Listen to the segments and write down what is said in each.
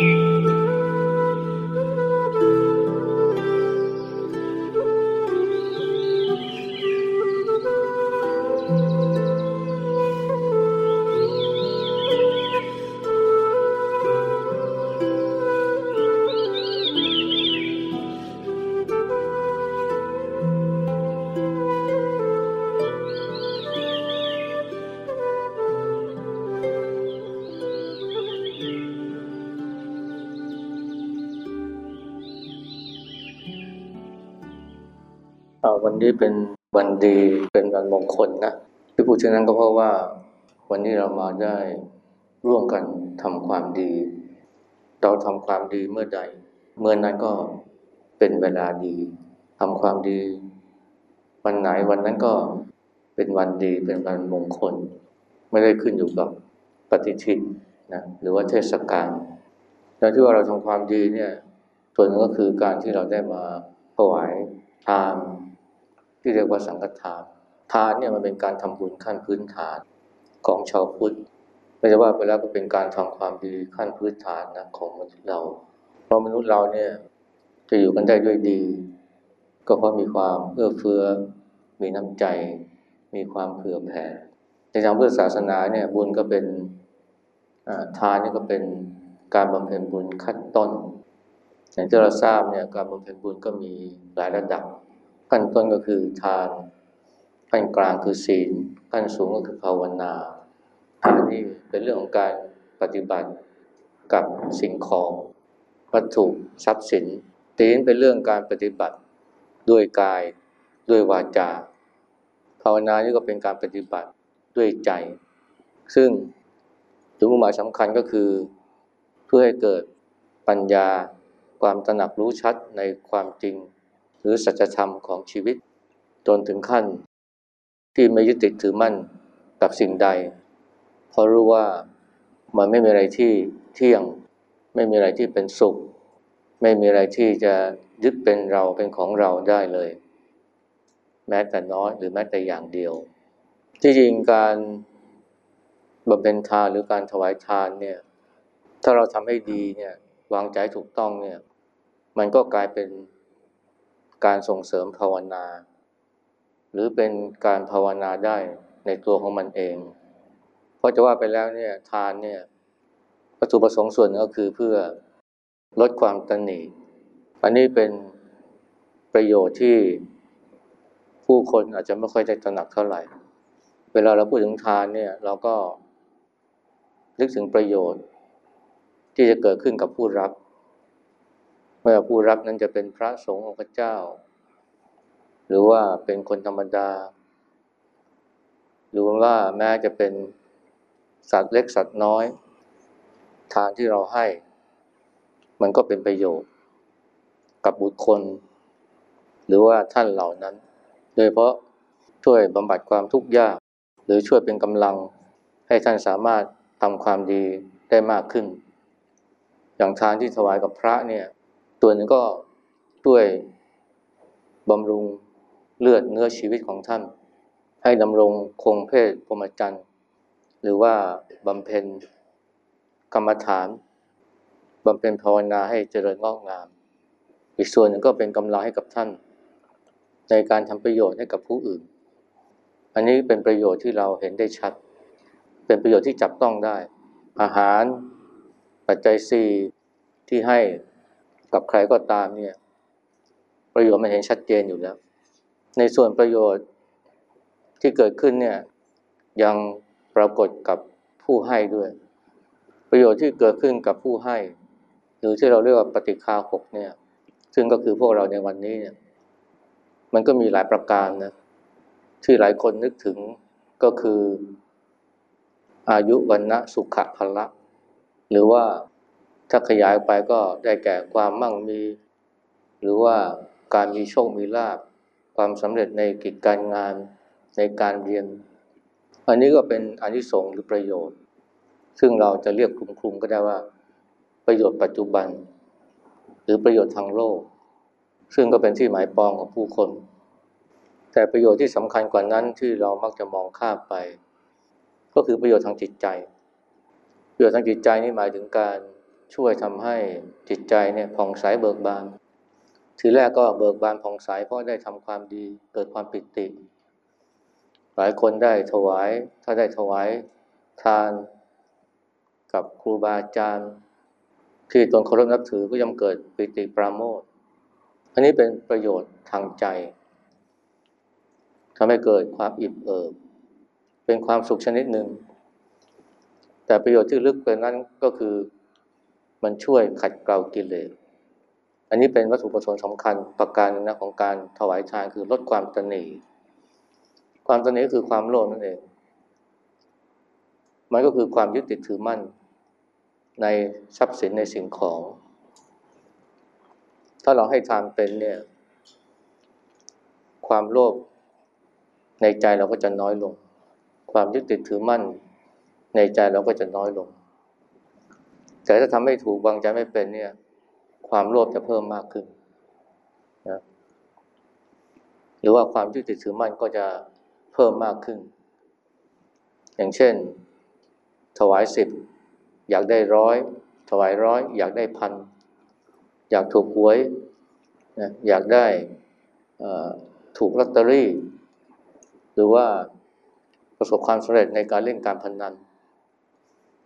วั นี้เป็นวันดีเป็นวันมงคลนะที่พูดเช่นนั้นก็เพราะว่าวันนี้เรามาได้ร่วมกันทำความดี เราทำความดีเมื่อใด เมื่อนั้นก็เป็นเวลาดีทำความดี วันไหนวันนั้นก็เป็นวันดีเป็นวันมงคล ไม่ได้ขึ้นอยู่กับปฏิทินนะหรือว่าเทศกาลแล้วที่ว่าเราทำความดีเนี่ยส่วนนึงก็คือการที่เราได้มาถวายทาน ที่เรียกว่าสังฆทาน ทานเนี่ยมันเป็นการทำบุญขั้นพื้นฐานของชาวพุทธ ไม่ใช่ว่าไปแล้วก็เป็นการทำความดีขั้นพื้นฐานนะของมนุษย์เรา เพราะมนุษย์เราเนี่ยจะอยู่กันได้ด้วยดี ก็เพราะมีความเอื้อเฟื้อ มีน้ำใจ มีความเผื่อแผ่ ในทางพุทธศาสนาเนี่ยบุญก็เป็นทานนี่ก็เป็นการบำเพ็ญบุญขั้นต้นอย่างที่เราทราบเนี่ยการบำเพ็ญบุญก็มีหลายระดับ ขั้นต้นก็คือทานขั้นกลางคือศีลขั้นสูงก็คือภาวนาทานนี่เป็นเรื่องของการปฏิบัติกับสิ่งของวัตถุทรัพย์สินศีลเป็นเรื่องการปฏิบัติด้วยกายด้วยวาจา ภาวนานี่ก็เป็นการปฏิบัติด้วยใจ ซึ่งจุดมุ่งหมายสำคัญก็คือเพื่อให้เกิดปัญญาความตระหนักรู้ชัดในความจริง หรือสัจธรรมของชีวิต จนถึงขั้น ที่ไม่ยึดติดถือมั่นกับสิ่งใด เพราะรู้ว่ามันไม่มีอะไรที่เที่ยง ไม่มีอะไรที่เป็นสุข ไม่มีอะไรที่จะยึดเป็นเราเป็นของเราได้เลย แม้แต่น้อยหรือแม้แต่อย่างเดียว ที่จริงการบำเพ็ญทานหรือการถวายทานเนี่ย ถ้าเราทำให้ดีเนี่ยวางใจถูกต้องเนี่ย มันก็กลายเป็น การส่งเสริมภาวนา หรือเป็นการภาวนาได้ในตัวของมันเอง เพราะจะว่าไปแล้วเนี่ยทานเนี่ยวัตถุประสงค์ส่วนก็คือเพื่อลดความตันหนีอันนี้เป็นประโยชน์ที่ผู้คนอาจจะไม่ค่อยได้ตระหนักเท่าไหร่ เวลาเราพูดถึงทานเนี่ยเราก็นึกถึงประโยชน์ที่จะเกิดขึ้นกับผู้รับ ว่าผู้รับนั้นจะเป็นพระสงฆ์องค์เจ้า หรือว่าเป็นคนธรรมดา หรือว่าแม้จะเป็นสัตว์เล็กสัตว์น้อย ทานที่เราให้ มันก็เป็นประโยชน์ กับบุคคล หรือว่าท่านเหล่านั้น โดยเพราะช่วยบำบัดความทุกข์ยาก หรือช่วยเป็นกำลังให้ท่านสามารถทำความดีได้มากขึ้น อย่างทานที่ถวายกับพระเนี่ย ตัวหนึ่งก็ช่วยบำรุงเลือดเนื้อชีวิตของท่าน ให้ดำรงคงเพศพรหมจรรย์หรือว่าบำเพ็ญกรรมฐานบำเพ็ญภาวนาให้เจริญงอกงาม อีกส่วนหนึ่งก็เป็นกำลังให้กับท่าน ในการทำประโยชน์ให้กับผู้อื่น อันนี้เป็นประโยชน์ที่เราเห็นได้ชัด เป็นประโยชน์ที่จับต้องได้ อาหารปัจจัยสี่ที่ให้ กับใครก็ตามเนี่ย ประโยชน์มันเห็นชัดเจนอยู่แล้ว ในส่วนประโยชน์ที่เกิดขึ้นเนี่ย ยังปรากฏกับผู้ให้ด้วย ประโยชน์ที่เกิดขึ้นกับผู้ให้ หรือที่เราเรียกว่าปฏิคาหกเนี่ย ซึ่งก็คือพวกเราในวันนี้เนี่ย มันก็มีหลายประการนะที่หลายคนนึกถึงก็คืออายุวันนะสุขะพละ หรือว่า ถ้าขยายไปก็ได้แก่ความมั่งมี หรือว่าการมีโชคมีลาภความสำเร็จในกิจการงานในการเรียน อันนี้ก็เป็นอนิสงส์หรือประโยชน์ ซึ่งเราจะเรียกคลุมๆก็ได้ว่า ประโยชน์ปัจจุบัน หรือประโยชน์ทางโลก ซึ่งก็เป็นที่หมายปองของผู้คน แต่ประโยชน์ที่สำคัญกว่านั้นที่เรามักจะมองข้ามไป ก็คือประโยชน์ทางจิตใจ ประโยชน์ทางจิตใจนี่หมายถึงการ ช่วยทำให้จิตใจเนี่ยผ่องใสเบิกบาน ทีแรกก็เบิกบานผ่องใสเพราะได้ทำความดีเกิดความปิติ หลายคนได้ถวาย ถ้าได้ถวายทานกับครูบาอาจารย์ที่ตนเคารพนับถือก็ย่อมเกิดปิติปราโมทอันนี้เป็นประโยชน์ทางใจทำให้เกิดความอิ่มเอิบเป็นความสุขชนิดหนึ่งแต่ประโยชน์ที่ลึกไปนั้นก็คือ มันช่วยขัดเกลากิเลส อันนี้เป็นวัตถุประสงค์สำคัญประการนะของการถวายทานคือลดความตนีความตนีคือความโลภนั่นเอง มันก็คือความยึดติดถือมั่น ในทรัพย์สินในสิ่งของ ถ้าเราให้ทานเป็นเนี่ย ความโลภในใจเราก็จะน้อยลง ความยึดติดถือมั่น ในใจเราก็จะน้อยลง แต่ถ้าทำไม่ถูกวางใจไม่เป็นเนี่ย ความโลภจะเพิ่มมากขึ้นนะหรือว่าความยึดติดถือมั่นก็จะเพิ่มมากขึ้น อย่างเช่น ถวายสิบอยากได้ร้อยถวายร้อยอยากได้พันอยากถูกหวยนะอยากได้ถูกลอตเตอรี่ หรือว่าประสบความสำเร็จในการเล่นการพนนัน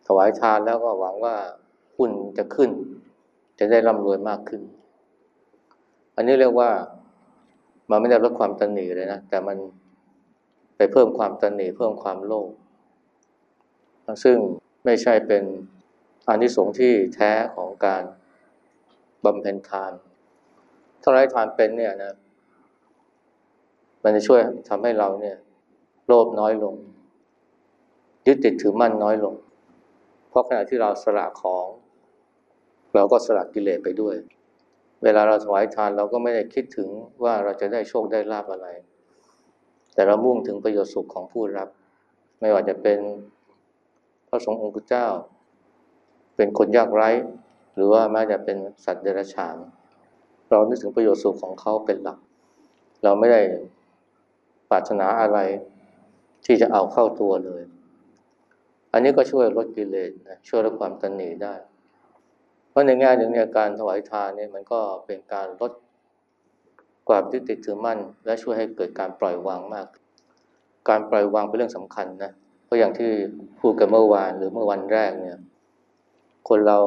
ถวายทานแล้วก็หวังว่า หุ้นจะขึ้น จะได้ร่ำรวยมากขึ้น อันนี้เรียกว่ามันไม่ได้ลดความตันหนีเลยนะ แต่มันไปเพิ่มความตันหนีเพิ่มความโลภซึ่งไม่ใช่เป็นอานิสงส์ที่แท้ของการบำเพ็ญทาน ถ้าไร้ทานเป็นเนี่ยนะ มันจะช่วยทำให้เราเนี่ย โลภน้อยลง ยึดติดถือมั่นน้อยลง เพราะขณะที่เราสละของ เราก็สละกิเลสไปด้วย เวลาเราถวายทานเราก็ไม่ได้คิดถึงว่าเราจะได้โชคได้ลาบอะไร แต่เรามุ่งถึงประโยชน์สุขของผู้รับ ไม่ว่าจะเป็นพระสงฆ์องค์เจ้า เป็นคนยากไร้ หรือว่าแม้จะเป็นสัตว์เดรัจฉานเรานึกถึงประโยชน์สุขของเขาเป็นหลัก เราไม่ได้ปรารถนาอะไรที่จะเอาเข้าตัวเลย อันนี้ก็ช่วยลดกิเลสนะช่วยลดความตันหนีได้ เพราะในแง่หนึ่งเนี่ยการถวายทานเนี่ยมันก็เป็นการลดความยึดติดถือมั่น และช่วยให้เกิดการปล่อยวางมาก การปล่อยวางเป็นเรื่องสำคัญนะเพราะอย่างที่พูดกันเมื่อวานหรือเมื่อวันแรกเนี่ย คนเรา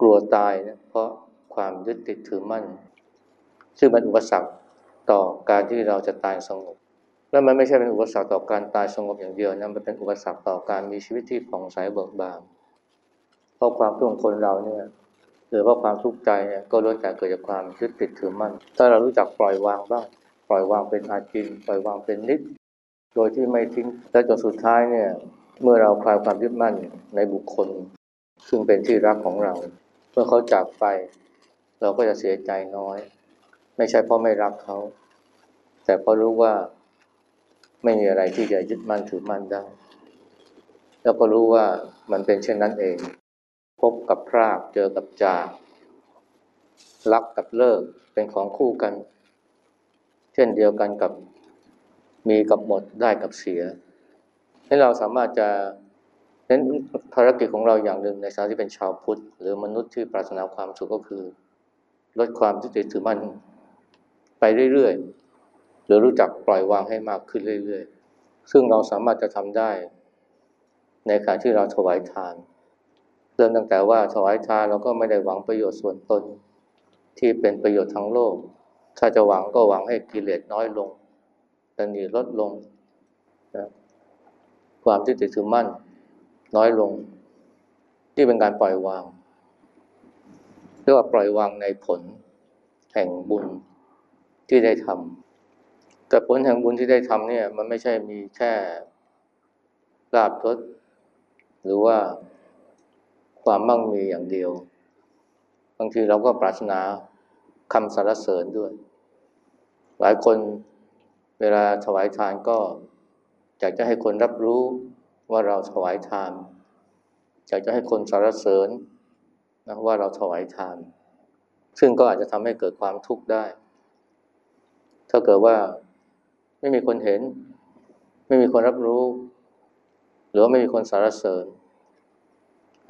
กลัวตายนะเพราะความยึดติดถือมั่น ซึ่งเป็นอุปสรรคต่อการที่เราจะตายสงบและมันไม่ใช่เป็นอุปสรรคต่อการตายสงบอย่างเดียวนะมันเป็นอุปสรรคต่อการมีชีวิตที่ผ่องใสเบิกบาน เพราะความทุกข์ของคนเราเนี่ยหรือว่าความทุกข์ใจเนี่ยก็ล้วนแต่เกิดจากความยึดติดถือมั่น ถ้าเรารู้จักปล่อยวางบ้าง ปล่อยวางเป็นอาจิน ปล่อยวางเป็นนิด โดยที่ไม่ทิ้ง และจนสุดท้ายเนี่ย เมื่อเราคลายความยึดมั่นในบุคคล ซึ่งเป็นที่รักของเรา เมื่อเขาจากไป เราก็จะเสียใจน้อย ไม่ใช่เพราะไม่รักเขา แต่เพราะรู้ว่าไม่มีอะไรที่จะยึดมั่นถือมั่นได้ แล้วก็รู้ว่ามันเป็นเช่นนั้นเอง พบกับพรากเจอกับจากรักกับเลิกเป็นของคู่กัน เช่นเดียวกันกับมีกับหมดได้กับเสีย ให้เราสามารถจะเน้นภารกิจของเราอย่างหนึ่งในฐานะที่เป็นชาวพุทธ หรือมนุษย์ที่ปรารถนาความสุขก็คือ ลดความยึดติดถือมั่นไปเรื่อยๆ หรือรู้จักปล่อยวางให้มากขึ้นเรื่อยๆ ซึ่งเราสามารถจะทำได้ในการที่เราถวายทาน เริ่มตั้งแต่ว่าถวายทานเราก็ไม่ได้หวังประโยชน์ส่วนตน ที่เป็นประโยชน์ทั้งโลก ถ้าจะหวังก็หวังให้กิเลสน้อยลงตนีลดลงนะความที่ติดถือมั่น น้อยลง ที่เป็นการปล่อยวางเรียกว่าปล่อยวางในผลแห่งบุญที่ได้ทำแต่ผลแห่งบุญที่ได้ทำเนี่ย มันไม่ใช่มีแค่ลาบยศหรือว่า ความมั่งมีอย่างเดียว บางทีเราก็ปรารถนาคำสรรเสริญด้วย หลายคนเวลาถวายทานก็อยากจะให้คนรับรู้ว่าเราถวายทานอยากจะให้คนสรรเสริญนะว่าเราถวายทาน ซึ่งก็อาจจะทำให้เกิดความทุกข์ได้ ถ้าเกิดว่าไม่มีคนเห็น ไม่มีคนรับรู้ หรือว่าไม่มีคนสรรเสริญ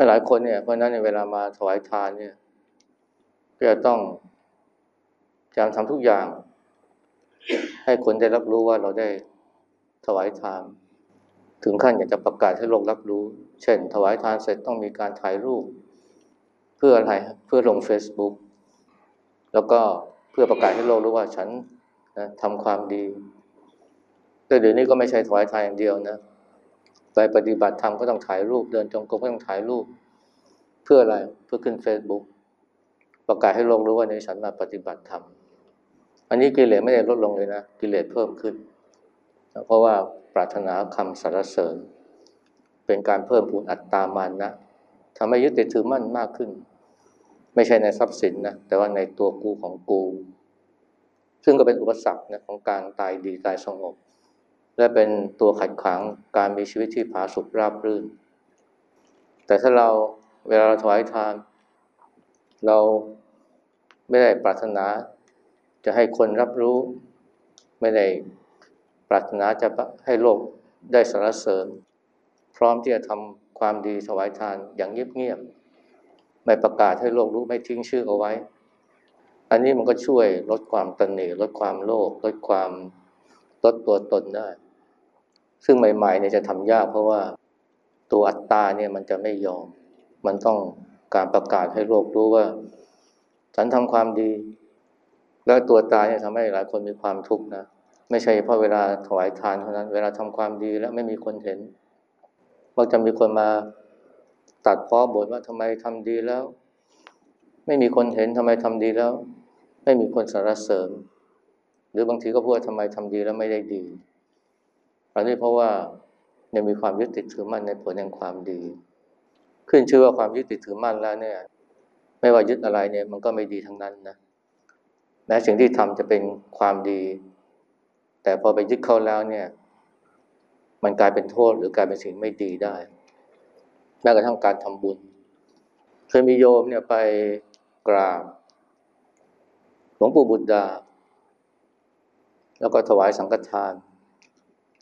หลายคนเนี่ยเพราะฉะนั้นในเวลามาถวายทานเนี่ยก็จะต้องพยายามทำทุกอย่าง ให้คนได้รับรู้ว่าเราได้ถวายทาน ถึงขั้นอยากจะประกาศให้โลกรับรู้ เช่น ถวายทานเสร็จต้องมีการถ่ายรูป เพื่ออะไรเพื่อลง Facebook แล้วก็เพื่อประกาศให้โลกรู้ว่าฉันนะทำความดีแต่เดี๋ยวนี้ก็ไม่ใช่ถวายทานอย่างเดียวนะ ไปปฏิบัติธรรมก็ต้องถ่ายรูป เดินจงกรมก็ต้องถ่ายรูป เพื่ออะไรเพื่อขึ้น Facebook ประกาศให้โลกรู้ว่าในฉันมาปฏิบัติธรรมอันนี้กิเลสไม่ได้ลดลงเลยนะกิเลสเพิ่มขึ้น เพราะว่าปรารถนาคำสรรเสริญ เป็นการเพิ่มพูนอัตตามันนะทำให้ยึดติดถือมั่นมากขึ้น ไม่ใช่ในทรัพย์สินนะแต่ว่าในตัวกูของกู ซึ่งก็เป็นอุปสรรคนะของการตายดีตายสงบ และเป็นตัวขัดขวางการมีชีวิตที่ผาสุกราบรื่น แต่ถ้าเราเวลาเราถวายทาน เราไม่ได้ปรารถนาจะให้คนรับรู้ ไม่ได้ปรารถนาจะให้โลกได้สรรเสริญ พร้อมที่จะทำความดีถวายทานอย่างเงียบๆไม่ประกาศให้โลกรู้ไม่ทิ้งชื่อเอาไว้ อันนี้มันก็ช่วยลดความตนหนลดความโลภลดความลดตัวตนได้ ซึ่งใหม่ๆเนี่ยจะทำยากเพราะว่าตัวอัตตาเนี่ยมันจะไม่ยอม มันต้องการประกาศให้โลกรู้ว่า ฉันทำความดี แล้วตัวตายเนี่ยทำให้หลายคนมีความทุกข์นะ ไม่ใช่เพราะเวลาถวายทานเท่านั้น เวลาทำความดีแล้วไม่มีคนเห็นมักจะมีคนมาตัดพ้อบทว่าทำไมทำดีแล้ว ไม่มีคนเห็นทำไมทำดีแล้ว ไม่มีคนสรรเสริญ หรือบางทีก็พูดว่าทำไมทำดีแล้วไม่ได้ดี อันนี้เพราะว่ายังมีความยึดติดถือมั่นในผลแห่งความดี ขึ้นชื่อว่าความยึดติดถือมั่นแล้วเนี่ย ไม่ว่ายึดอะไรเนี่ยมันก็ไม่ดีทั้งนั้นนะแม้สิ่งที่ทำจะเป็นความดี แต่พอไปยึดเข้าแล้วเนี่ย มันกลายเป็นโทษหรือกลายเป็นสิ่งไม่ดีได้แม้กระทั่งการทำบุญ เคยมีโยมเนี่ยไปกราบหลวงปู่บุตรดา แล้วก็ถวายสังฆทาน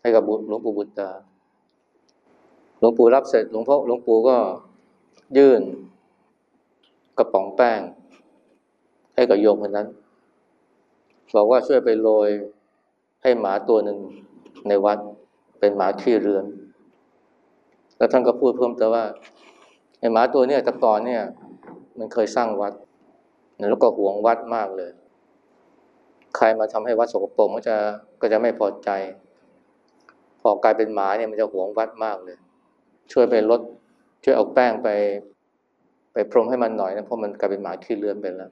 ให้กับหลวงปู่บุตรดาหลวงปู่รับเสร็จหลวงพ่อหลวงปู่ก็ยื่นกระป๋องแป้ง ให้กับโยมคนนั้นบอกว่าช่วยไปโรยให้หมาตัวหนึ่งในวัดเป็นหมาขี้เรือน แล้วท่านก็พูดเพิ่มเติมว่าไอ้หมาตัวเนี้ยต่ก่อนเนี่ย มันเคยสร้างวัด แล้วก็หวงวัดมากเลย ใครมาทำให้วัดสกปรกก็จะก็จะไม่พอใจ พอกลายเป็นหมาเนี่ยมันจะหวงวัดมากเลย ช่วยไปลดช่วยเอาแป้งไป ไปพรมให้มันหน่อยนะเพราะมันกลายเป็นหมาขี้เลือนไปแล้ว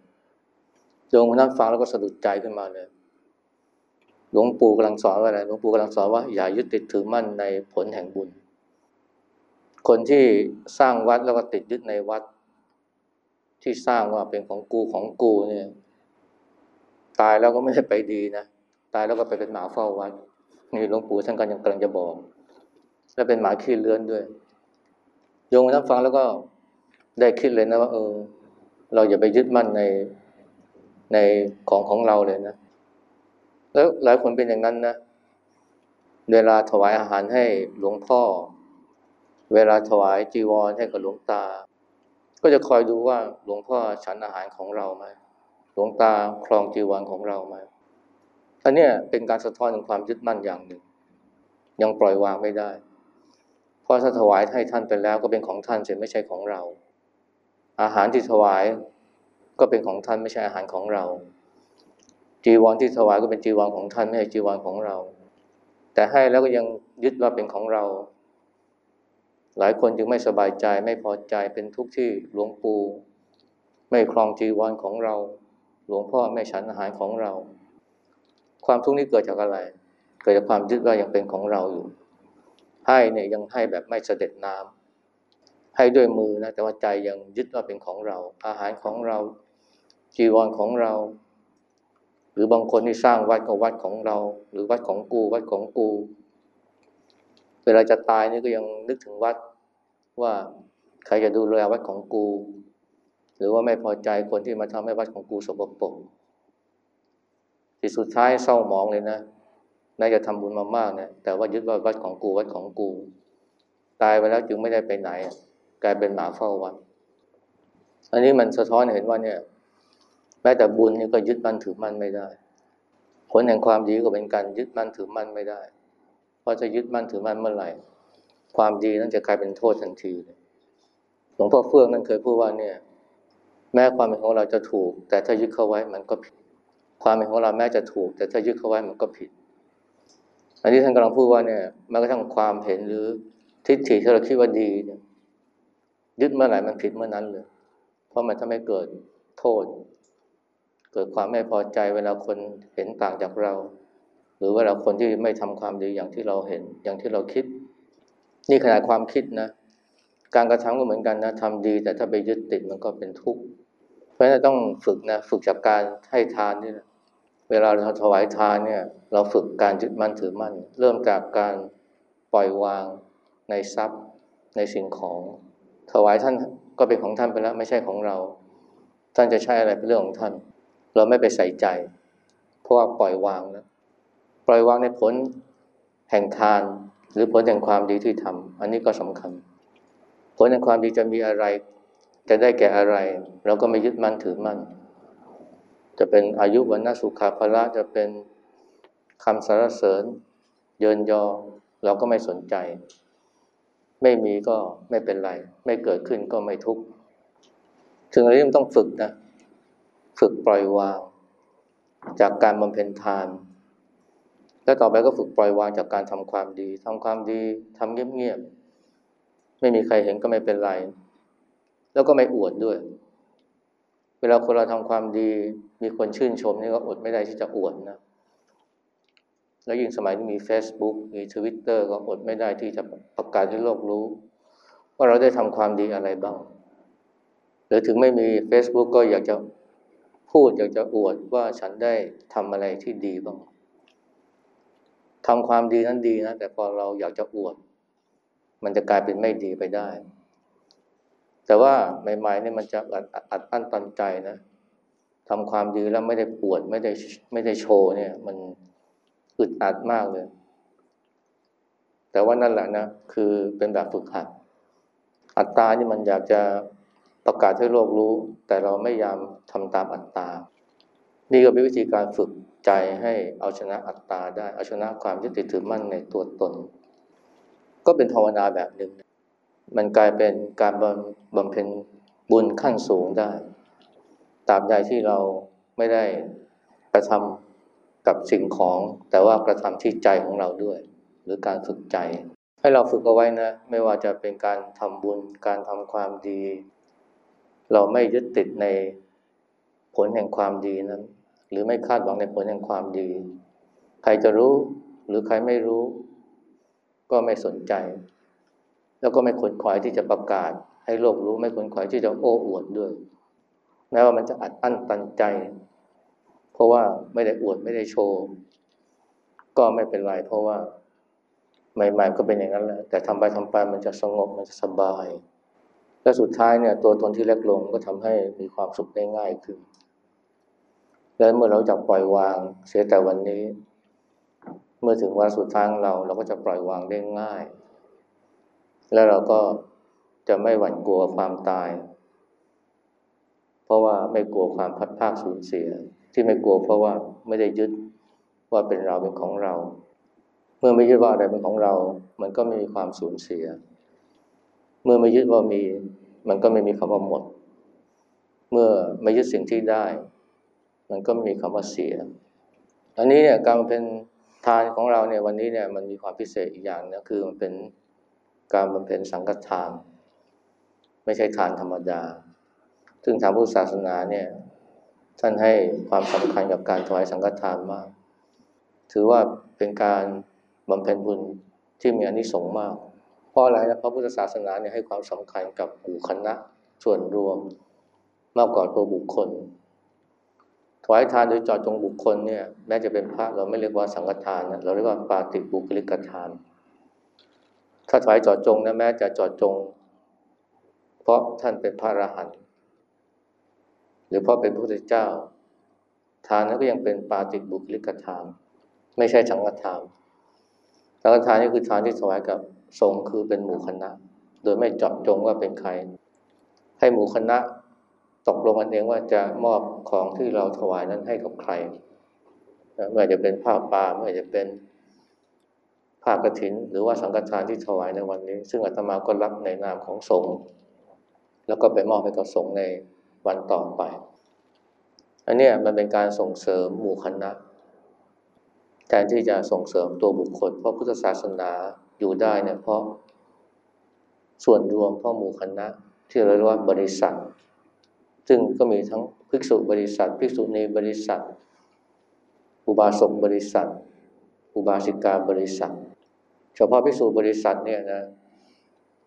โยมคนนั้นฟังแล้วก็สะดุดใจขึ้นมาเลยหลวงปู่กำลังสอนว่าอะไรหลวงปู่กำลังสอนว่าอย่ายึดติดถือมั่นในผลแห่งบุญ คนที่สร้างวัดแล้วก็ติดยึดในวัด ที่สร้างว่าเป็นของกูของกูเนี่ย ตายแล้วก็ไม่ได้ไปดีนะตายแล้วก็ไปเป็นหมาเฝ้าวัด นี่หลวงปู่ท่านก็ยังกำลังจะบอก และเป็นหมาขี้เลื้อนด้วย โยมนั้นฟังแล้วก็ได้คิดเลยนะว่า เออ เราอย่าไปยึดมั่นในในของของเราเลยนะ แล้วหลายคนเป็นอย่างนั้นนะเวลาถวายอาหารให้หลวงพ่อ เวลาถวายจีวรให้กับหลวงตา ก็จะคอยดูว่าหลวงพ่อฉันอาหารของเราไหมหลวงตาครองจีวรของเราไหม อันนี้เป็นการสะท้อนถึงความยึดมั่นอย่างหนึ่ง ยังปล่อยวางไม่ได้ เพราะถ้าถวายให้ท่านไปแล้วก็เป็นของท่านเสียไม่ใช่ของเรา อาหารที่ถวายก็เป็นของท่านไม่ใช่อาหารของเรา จีวรที่ถวายก็เป็นจีวรของท่านไม่ใช่จีวรของเรา แต่ให้แล้วก็ยังยึดว่าเป็นของเรา หลายคนจึงไม่สบายใจไม่พอใจเป็นทุกข์ที่หลวงปู่ไม่ครองจีวรของเรา หลวงพ่อไม่ฉันอาหารของเรา ความทุกข์นี้เกิดจากอะไร เกิดจากความยึดว่ายังเป็นของเราอยู่ ให้เนี่ยยังให้แบบไม่เสด็จน้ำให้ด้วยมือนะแต่ว่าใจยังยึดว่าเป็นของเรา อาหารของเรา จีวรของเรา หรือบางคนที่สร้างวัดก็วัดของเรา หรือวัดของกู วัดของกู เวลาจะตายนี่ก็ยังนึกถึงวัดว่าใครจะดูแลวัดของกู หรือว่าไม่พอใจคนที่มาทำให้วัดของกูสกปรก ที่สุดท้ายเศร้าหมองเลยนะน่าจะทำบุญมามากเนะแต่ว่ายึดว่าวัดของกูวัดของกู ตายไปแล้วจึงไม่ได้ไปไหน กลายเป็นหมาเฝ้าวัด อันนี้มันสะท้อนเห็นว่าเนี่ยแม้แต่บุญนี่ก็ยึดมั่นถือมั่นไม่ได้ ผลแห่งความดีก็เป็นการยึดมั่นถือมั่นไม่ได้ เพราะจะยึดมั่นถือมั่นเมื่อไหร่ ความดีนั้นจะกลายเป็นโทษทันทีเลยหลวงพ่อเฟื่องนั้นเคยพูดว่าเนี่ย แม้ความเป็นของเราจะถูก แต่ถ้ายึดเข้าไว้มันก็ผิด ความเป็นของเราแม้จะถูก แต่ถ้ายึดเข้าไว้มันก็ผิด อันนี้ท่านกำลังพูดว่าเนี่ยแม้กระทั่งความเห็นหรือทิฏฐิที่เราคิดว่าดีเนี่ยยึดเมื่อไหร่มันผิดเมื่อนั้นเลย เพราะมันทำให้เกิดโทษ เกิดความไม่พอใจเวลาคนเห็นต่างจากเรา หรือเวลาคนที่ไม่ทำความดีอย่างที่เราเห็นอย่างที่เราคิด นี่ขนาดความคิดนะ การกระทำก็เหมือนกันนะทำดี แต่ถ้าไปยึดติดมันก็เป็นทุกข์ เพราะฉะนั้นต้องฝึกนะฝึกจากการให้ทานนี่นะ เวลาเราถวายทานเนี่ย เราฝึกการยึดมั่นถือมั่น เริ่มจากการปล่อยวางในทรัพย์ในสิ่งของ ถวายท่านก็เป็นของท่านไปแล้วไม่ใช่ของเรา ท่านจะใช้อะไรเป็นเรื่องของท่าน เราไม่ไปใส่ใจ เพราะว่าปล่อยวางแล้วปล่อยวางในผลแห่งทาน หรือผลแห่งความดีที่ทำอันนี้ก็สำคัญ ผลแห่งความดีจะมีอะไร จะได้แก่อะไร เราก็ไม่ยึดมั่นถือมั่น จะเป็นอายุวันนสุขาภละจะเป็นคำสรรเสริญ เยินยอ เราก็ไม่สนใจ ไม่มีก็ไม่เป็นไร ไม่เกิดขึ้นก็ไม่ทุกข์ถึงอะไรที่มันต้องฝึกนะ ฝึกปล่อยวาง จากการบำเพ็ญทาน แล้วต่อไปก็ฝึกปล่อยวางจากการทำความดีทำความดีทำเงียบๆไม่มีใครเห็นก็ไม่เป็นไร แล้วก็ไม่อวดด้วย วลาคนเราทำความดี มีคนชื่นชมนี่ก็อดไม่ได้ที่จะอวดนะ แล้วยิ่งสมัยที่มี Facebook มี Twitter ก็อดไม่ได้ที่จะประกาศให้โลกรู้ ว่าเราได้ทำความดีอะไรบ้าง หรือถึงไม่มี Facebook ก็อยากจะพูดอยากจะอวดว่าฉันได้ทำอะไรที่ดีบ้างทำความดีนั้นดีนะ แต่พอเราอยากจะอวด มันจะกลายเป็นไม่ดีไปได้ แต่ว่าใหม่ๆเนี่ยมันจะอัดอัดอั้นตันใจนะทำความดีแล้วไม่ได้ปวดไม่ได้ไม่ได้โชว์เนี่ย มันอึดอัดมากเลย แต่ว่านั่นแหละนะคือเป็นแบบฝึกหัด อัตตานี่มันอยากจะประกาศให้โลกรู้ แต่เราไม่ยามทำตามอัตตา นี่ก็เป็นวิธีการฝึกใจให้เอาชนะอัตตาได้ เอาชนะความยึดติดถือมั่นในตัวตน ก็เป็นภาวนาแบบหนึ่ง มันกลายเป็นการบำเพ็ญบุญขั้นสูงได้ตราบใดที่เราไม่ได้กระทำกับสิ่งของ แต่ว่ากระทำที่ใจของเราด้วย หรือการฝึกใจ ให้เราฝึกเอาไว้นะ ไม่ว่าจะเป็นการทำบุญ การทำความดี เราไม่ยึดติดในผลแห่งความดีนั้น หรือไม่คาดหวังในผลแห่งความดี ใครจะรู้หรือใครไม่รู้ ก็ไม่สนใจ แล้วก็ไม่ขนขวายที่จะประกาศ ให้โลกรู้ไม่ขนขวายที่จะโอ้อวดด้วยแม้ว่ามันจะอัดอั้นตันใจ เพราะว่าไม่ได้อวดไม่ได้โชว์ ก็ไม่เป็นไรเพราะว่าใหม่ๆก็เป็นอย่างนั้นแหละแต่ทำไปทำไปมันจะสงบมันจะสบาย และสุดท้ายเนี่ยตัวตนที่เล็กลงก็ทำให้มีความสุขได้ง่ายขึ้น และเมื่อเราจับปล่อยวางเสียแต่วันนี้ เมื่อถึงวันสุดท้ายของเราเราก็จะปล่อยวางได้ง่าย แล้วเราก็จะไม่หวั่นกลัวความตาย เพราะว่าไม่กลัวความพัดพากสูญเสีย ที่ไม่กลัวเพราะว่าไม่ได้ยึดว่าเป็นเราเป็นของเรา เมื่อไม่ยึดว่าอะไรเป็นของเรา มันก็ไม่มีความสูญเสีย เมื่อไม่ยึดว่ามี มันก็ไม่มีคำว่าหมด เมื่อไม่ยึดสิ่งที่ได้ มันก็ไม่มีคำว่าเสีย อันนี้เนี่ยการเป็นทานของเราเนี่ยวันนี้เนี่ยมันมีความพิเศษอีกอย่างนะคือมันเป็น การบำเพ็ญสังฆทาน ไม่ใช่ทานธรรมดา ซึ่งทางพุทธศาสนาเนี่ย ท่านให้ความสำคัญกับการถวายสังฆทานมาก ถือว่าเป็นการบำเพ็ญบุญที่มีอนิสงส์มาก เพราะอะไรนะเพราะพุทธศาสนาเนี่ยให้ความสำคัญกับหมู่คณะส่วนรวม มากกว่าตัวบุคคลถวายทานโดยจอดจงบุคคลเนี่ยแม้จะเป็นพระเราไม่เรียกว่าสังฆทานนะเราเรียกว่าปาติบุคลิกทาน ถ้าถวายจอดจงนะแม้จะจอดจง เพราะท่านเป็นพระอรหันต์หรือเพราะเป็นพระพุทธเจ้า ทานนั้นก็ยังเป็นปาติบุคลิกทานไม่ใช่สังฆทานสังฆทานนี่คือทานที่ถวายกับทรงคือเป็นหมู่คณะ โดยไม่เจาะจงว่าเป็นใคร ให้หมู่คณะตกลงกันเองว่าจะมอบของที่เราถวายนั้นให้กับใครไม่ว่าจะเป็นผ้าป่าไม่ว่าจะเป็น ผ้ากฐิน หรือว่าสังฆทานที่ถวายในวันนี้ ซึ่งอาตมาก็รับในนามของสงฆ์แล้วก็ไปมอบให้กับสงฆ์ในวันต่อไป อันนี้มันเป็นการส่งเสริมหมู่คณะแทนที่จะส่งเสริมตัวบุคคล เพราะพุทธศาสนาอยู่ได้เนี่ยเพราะส่วนรวมเพราะหมู่คณะ ที่เราเรียกว่าบริษัท ซึ่งก็มีทั้งภิกษุบริษัท ภิกษุณีบริษัท อุบาสกบริษัท อุบาสิกาบริษัท เฉพาะภิกษุบริษัทเนี่ยนะ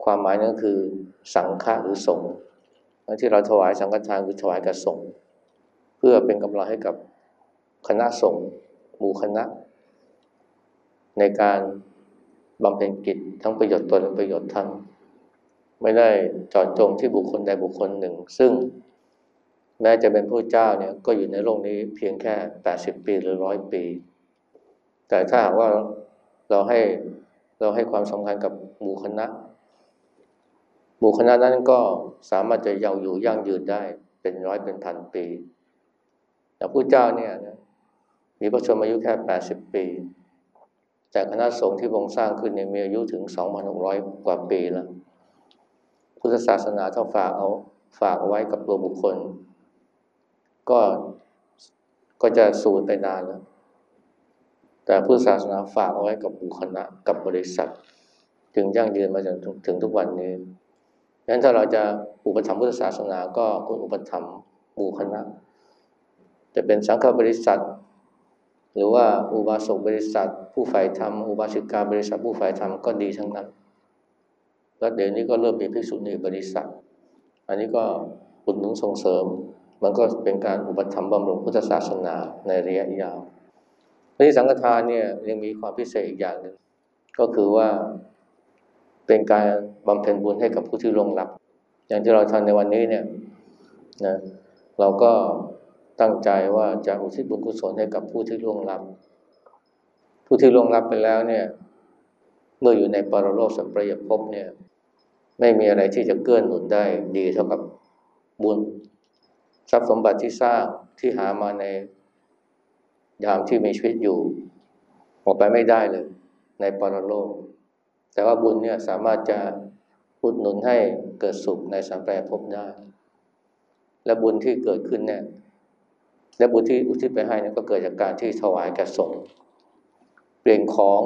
ความหมายนั่นคือสังฆะหรือสงฆ์ที่เราถวายสังฆทานคือถวายกับสงฆ์เพื่อเป็นกำลังให้กับคณะสงฆ์หมู่คณะ ในการบำเพ็ญกิจทั้งประโยชน์ตนและประโยชน์ท่านไม่ได้จอดจงที่บุคคลใดบุคคลหนึ่ง ซึ่งแม้จะเป็นผู้เจ้าเนี่ยก็อยู่ในโลกนี้เพียงแค่แปดสิบปีหรือร้อยปี แต่ถ้าหากว่าเราให้ เราให้ความสำคัญกับหมู่คณะ หมู่คณะนั้นก็สามารถจะยาวอยู่ยั่งยืนได้เป็นร้อยเป็นพันปีแต่ผู้เจ้าเนี่ยนะมีพระชนมายุแค่แปดสิบปี แต่คณะสงฆ์ที่พงสร้างขึ้นเนี่ยมีอายุถึงสองพันหกร้อยกว่าปีแล้ว พุทธศาสนาถ้าฝากเอาฝากเอาไว้กับตัวบุคคล ก็ก็จะสูญไปนานแล้ว แต่พุทธศาสนาฝากเอาไว้กับบุคณะกับบริษัทถึงยั่งยืนมาจนถึงทุกวันนี้ดังนั้นถ้าเราจะอุปถัมภ์พุทธศาสนาก็คุณอุปถัมภ์หมู่คณะ จะเป็นสังฆบริษัท หรือว่าอุบาสกบริษัท ผู้ฝ่ายธรรมอุบาสิกาบริษัท ผู้ฝ่ายธรรมก็ดีทั้งนั้นแล้วเดี๋ยวนี้ก็เริ่มมีภิกษุณีบริษัท อันนี้ก็อุดหนุนส่งเสริม มันก็เป็นการอุปถัมภ์บำรุงพุทธศาสนาในระยะยาว ที่สังฆทานเนี่ยยังมีความพิเศษอีกอย่างหนึ่งก็คือว่าเป็นการบำเพ็ญบุญให้กับผู้ที่ลงลับ อย่างที่เราทำในวันนี้เนี่ยนะเราก็ตั้งใจว่าจะอุทิศบุญกุศลให้กับผู้ที่ล่วงลับ ผู้ที่ล่วงลับไปแล้วเนี่ย เมื่ออยู่ในปรโลกสัมปรายภพเนี่ย ไม่มีอะไรที่จะเกื้อนหนุนได้ดีเท่ากับบุญ ทรัพย์สมบัติที่สร้างที่หามาใน ยามที่มีชีวิตอยู่ ออกไปไม่ได้เลย ในปรโลก แต่ว่าบุญเนี่ยสามารถจะอุดหนุนให้เกิดสุขในสัมปรายภพได้ และบุญที่เกิดขึ้นเนี่ยและบุญที่อุทิศไปให้เนี่ยก็เกิดจากการที่ถวายแก่สงฆ์เปลี่ยนของ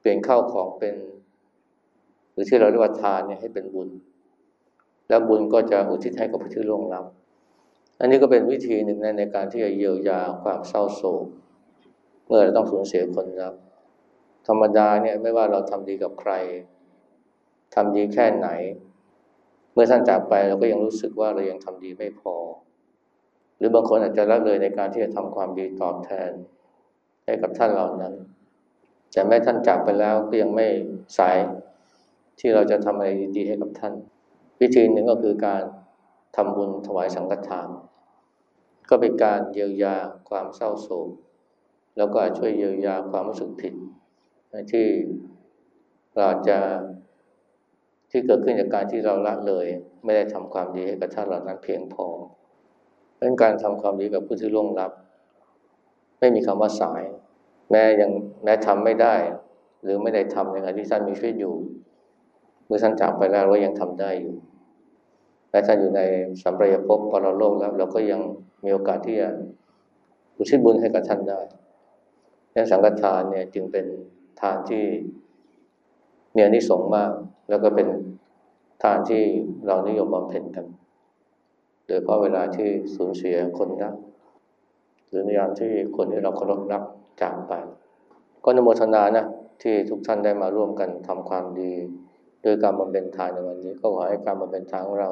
เปลี่ยนข้าวของเป็น หรือที่เราเรียกว่าทานเนี่ยให้เป็นบุญ แล้วบุญก็จะอุทิศให้กับผู้ที่ล่วงลับ อันนี้ก็เป็นวิธีหนึ่งในในการที่จะเยียวยาความเศร้าโศก เมื่อเราต้องสูญเสียคนรักธรรมดาเนี่ยไม่ว่าเราทำดีกับใครทำดีแค่ไหน เมื่อท่านจากไปเราก็ยังรู้สึกว่าเรายังทำดีไม่พอ หรือบางคนอาจจะละเลยในการที่จะทำความดีตอบแทน ให้กับท่านเหล่านั้น แต่แม้ท่านจากไปแล้วก็ยังไม่สายที่เราจะทำอะไรดีๆให้กับท่าน วิธีหนึ่งก็คือการ ทำบุญถวายสังฆทาน ก็เป็นการเยียวยาความเศร้าโศก แล้วก็ช่วยเยียวยาความรู้สึกผิด ที่เราจะที่เกิดขึ้นจากการที่เราละเลย ไม่ได้ทำความดีให้กับท่านเหล่านั้นเพียงพอเป็นการทำความดีกับผู้ที่ล่วงลับ ไม่มีคำว่าสาย แม้ยังแม้ทำไม่ได้ หรือไม่ได้ทำในขณะที่ท่านมีชีวิตอยู่ เมื่อท่านจากไปแล้วเรายังทำได้อยู่ แม้ท่านอยู่ในสัมปรายภพปรโลกแล้ว เราก็ยังมีโอกาสที่จะอุทิศบุญให้กับท่านได้ดังสังฆทานเนี่ยจึงเป็นทานที่มีอนิสงมาก แล้วก็เป็นทานที่เรานิยมบำเพ็ญกัน โดยเพราะเวลาที่สูญเสียคนรักหรือในยามที่คนที่เราเคารพรักจากไป ก็นโมทนานะที่ทุกท่านได้มาร่วมกันทำความดี โดยการบำเพ็ญทานในวันนี้ ก็ขอให้การบำเพ็ญทานของเรา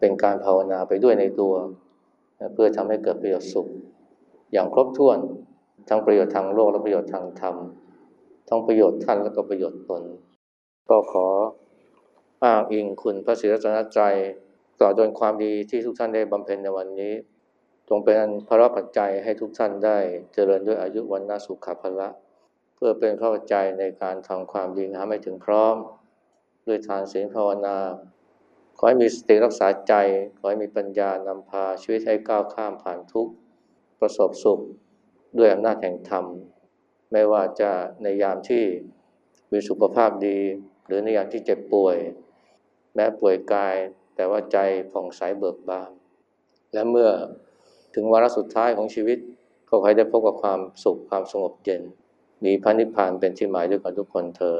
เป็นการภาวนาไปด้วยในตัว เพื่อทำให้เกิดประโยชน์สุข อย่างครบถ้วนทั้งประโยชน์ทางโลกและประโยชน์ทางธรรมทั้งประโยชน์ท่านและก็ประโยชน์ตน ก็ขออ้างอิงคุณพระศรีรัตนตรัยต่อจนความดีที่ทุกท่านได้บำเพ็ญในวันนี้ จงเป็นพระปัจจัยให้ทุกท่านได้เจริญด้วยอายุวันนาสุขภละ เพื่อเป็นพระปัจจัยในการทำความดีงามให้ถึงพร้อม ด้วยทานศีลภาวนา ขอให้มีสติรักษาใจ ขอให้มีปัญญานำพาชีวิตให้ก้าวข้ามผ่านทุกข์ประสบสุขด้วยอำนาจแห่งธรรม ไม่ว่าจะในยามที่มีสุขภาพดี หรือในยามที่เจ็บป่วย แม้ป่วยกาย แต่ว่าใจผ่องใสเบิกบาน และเมื่อถึงวาระสุดท้ายของชีวิต ก็ขอให้ได้พบกับความสุขความสงบเย็นมีพระนิพพานเป็นที่หมายด้วยกันทุกคนเทอ